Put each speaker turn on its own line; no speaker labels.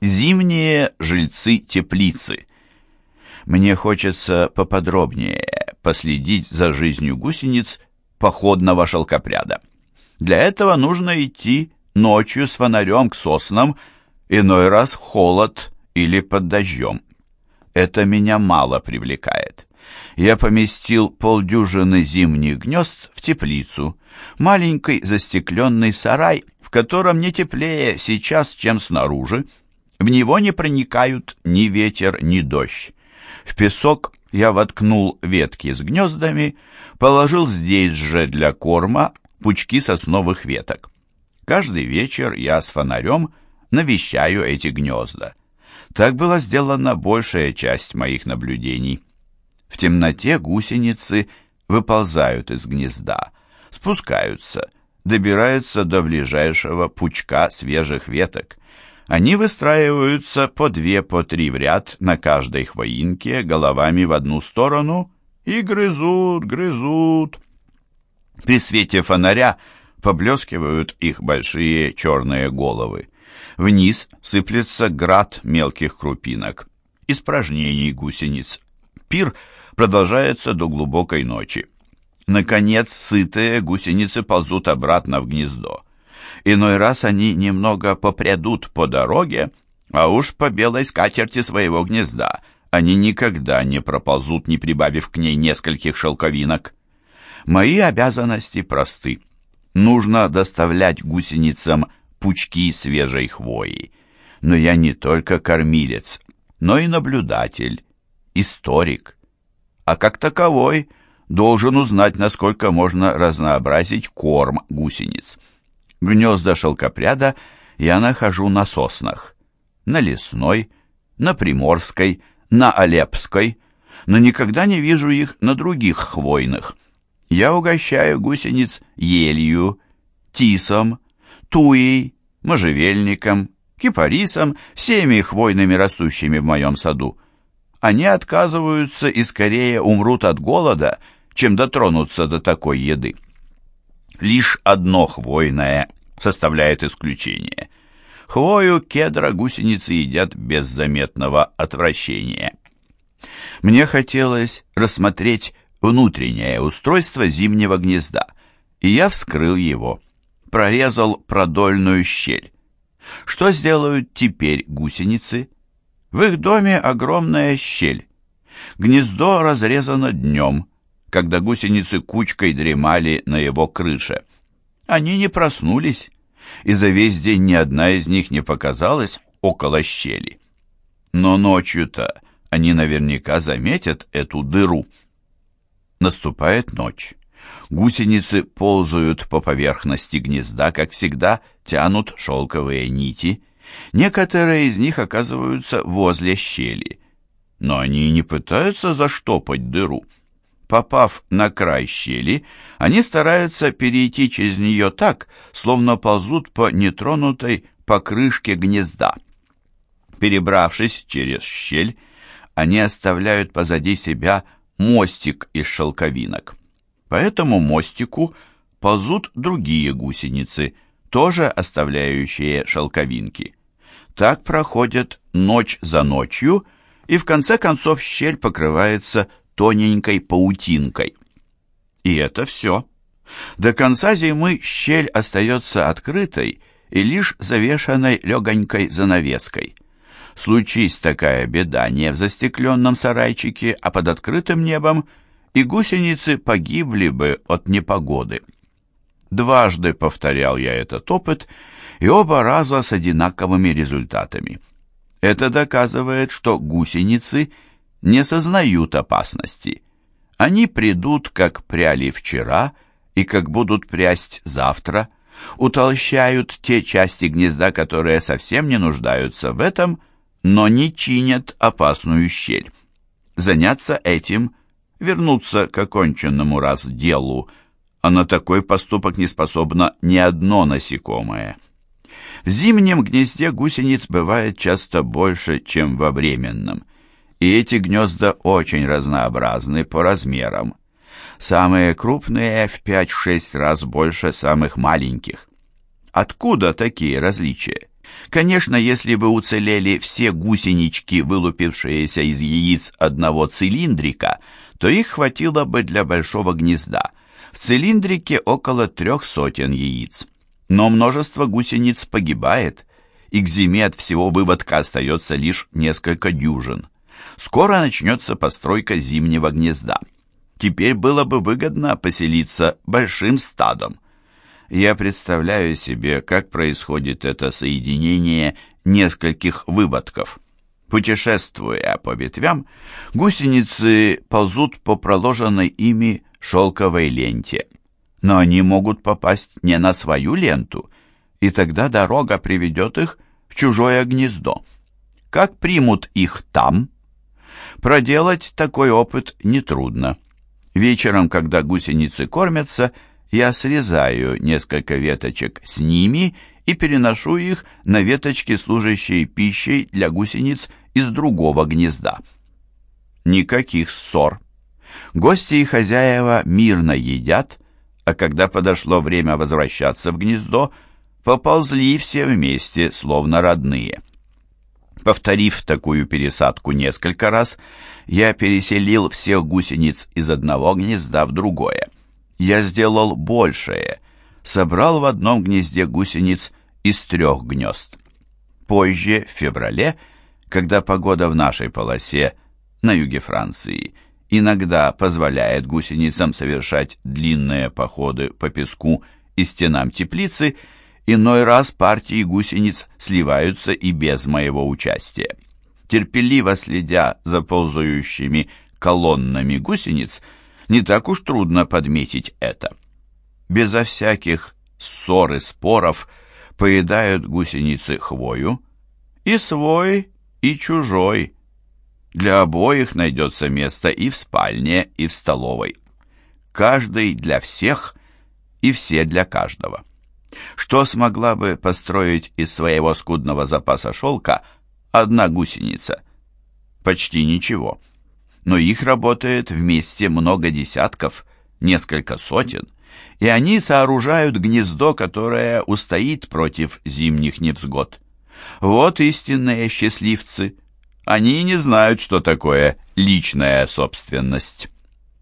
Зимние жильцы теплицы. Мне хочется поподробнее последить за жизнью гусениц походного шелкопряда. Для этого нужно идти ночью с фонарем к соснам, иной раз в холод или под дождем. Это меня мало привлекает. Я поместил полдюжины зимних гнезд в теплицу, маленький застекленный сарай, в котором не теплее сейчас, чем снаружи. В него не проникают ни ветер, ни дождь. В песок я воткнул ветки с гнездами, положил здесь же для корма пучки сосновых веток. Каждый вечер я с фонарем навещаю эти гнезда. Так была сделана большая часть моих наблюдений. В темноте гусеницы выползают из гнезда, спускаются, добираются до ближайшего пучка свежих веток. Они выстраиваются по две, по три в ряд на каждой хвоинке, головами в одну сторону и грызут, грызут. При свете фонаря поблескивают их большие черные головы. Вниз сыплется град мелких крупинок, испражнений гусениц. Пир продолжается до глубокой ночи. Наконец, сытые гусеницы ползут обратно в гнездо. Иной раз они немного попрядут по дороге, а уж по белой скатерти своего гнезда они никогда не проползут, не прибавив к ней нескольких шелковинок. Мои обязанности просты. Нужно доставлять гусеницам пучки свежей хвои. Но я не только кормилец, но и наблюдатель, историк. А как таковой должен узнать, насколько можно разнообразить корм гусениц. Гнезда шелкопряда я нахожу на соснах. На лесной, на приморской, на алепской, но никогда не вижу их на других хвойных. Я угощаю гусениц елью, тисом, туей, можжевельником, кипарисом, всеми хвойными растущими в моем саду. Они отказываются и скорее умрут от голода, чем дотронуться до такой еды. Лишь одно хвойное составляет исключение. Хвою кедра гусеницы едят без заметного отвращения. Мне хотелось рассмотреть внутреннее устройство зимнего гнезда, и я вскрыл его прорезал продольную щель. Что сделают теперь гусеницы? В их доме огромная щель. Гнездо разрезано днем, когда гусеницы кучкой дремали на его крыше. Они не проснулись, и за весь день ни одна из них не показалась около щели. Но ночью-то они наверняка заметят эту дыру. Наступает ночь. Гусеницы ползают по поверхности гнезда, как всегда, тянут шелковые нити. Некоторые из них оказываются возле щели. Но они не пытаются заштопать дыру. Попав на край щели, они стараются перейти через нее так, словно ползут по нетронутой покрышке гнезда. Перебравшись через щель, они оставляют позади себя мостик из шелковинок. По этому мостику ползут другие гусеницы, тоже оставляющие шелковинки. Так проходят ночь за ночью, и в конце концов щель покрывается тоненькой паутинкой. И это все. До конца зимы щель остается открытой и лишь завешенной легонькой занавеской. Случись такая беда не в застекленном сарайчике, а под открытым небом – и гусеницы погибли бы от непогоды. Дважды повторял я этот опыт, и оба раза с одинаковыми результатами. Это доказывает, что гусеницы не сознают опасности. Они придут, как пряли вчера, и как будут прясть завтра, утолщают те части гнезда, которые совсем не нуждаются в этом, но не чинят опасную щель. Заняться этим вернуться к оконченному раз делу, а на такой поступок не способно ни одно насекомое. В зимнем гнезде гусениц бывает часто больше, чем во временном, и эти гнезда очень разнообразны по размерам. Самые крупные в 5-6 раз больше самых маленьких. Откуда такие различия? Конечно, если бы уцелели все гусенички, вылупившиеся из яиц одного цилиндрика, то их хватило бы для большого гнезда. В цилиндрике около трех сотен яиц. Но множество гусениц погибает, и к зиме от всего выводка остается лишь несколько дюжин. Скоро начнется постройка зимнего гнезда. Теперь было бы выгодно поселиться большим стадом. Я представляю себе, как происходит это соединение нескольких выводков. Путешествуя по ветвям, гусеницы ползут по проложенной ими шелковой ленте. Но они могут попасть не на свою ленту, и тогда дорога приведет их в чужое гнездо. Как примут их там? Проделать такой опыт нетрудно. Вечером, когда гусеницы кормятся, я срезаю несколько веточек с ними и переношу их на веточки, служащие пищей для гусениц из другого гнезда. Никаких ссор. Гости и хозяева мирно едят, а когда подошло время возвращаться в гнездо, поползли все вместе, словно родные. Повторив такую пересадку несколько раз, я переселил всех гусениц из одного гнезда в другое. Я сделал большее, собрал в одном гнезде гусениц из трех гнезд. Позже, в феврале, когда погода в нашей полосе, на юге Франции, иногда позволяет гусеницам совершать длинные походы по песку и стенам теплицы, иной раз партии гусениц сливаются и без моего участия. Терпеливо следя за ползающими колоннами гусениц, не так уж трудно подметить это. Безо всяких ссор и споров поедают гусеницы хвою, и свой, и чужой. Для обоих найдется место и в спальне, и в столовой. Каждый для всех, и все для каждого. Что смогла бы построить из своего скудного запаса шелка одна гусеница? Почти ничего. Но их работает вместе много десятков, несколько сотен, и они сооружают гнездо, которое устоит против зимних невзгод. Вот истинные счастливцы. Они не знают, что такое личная собственность.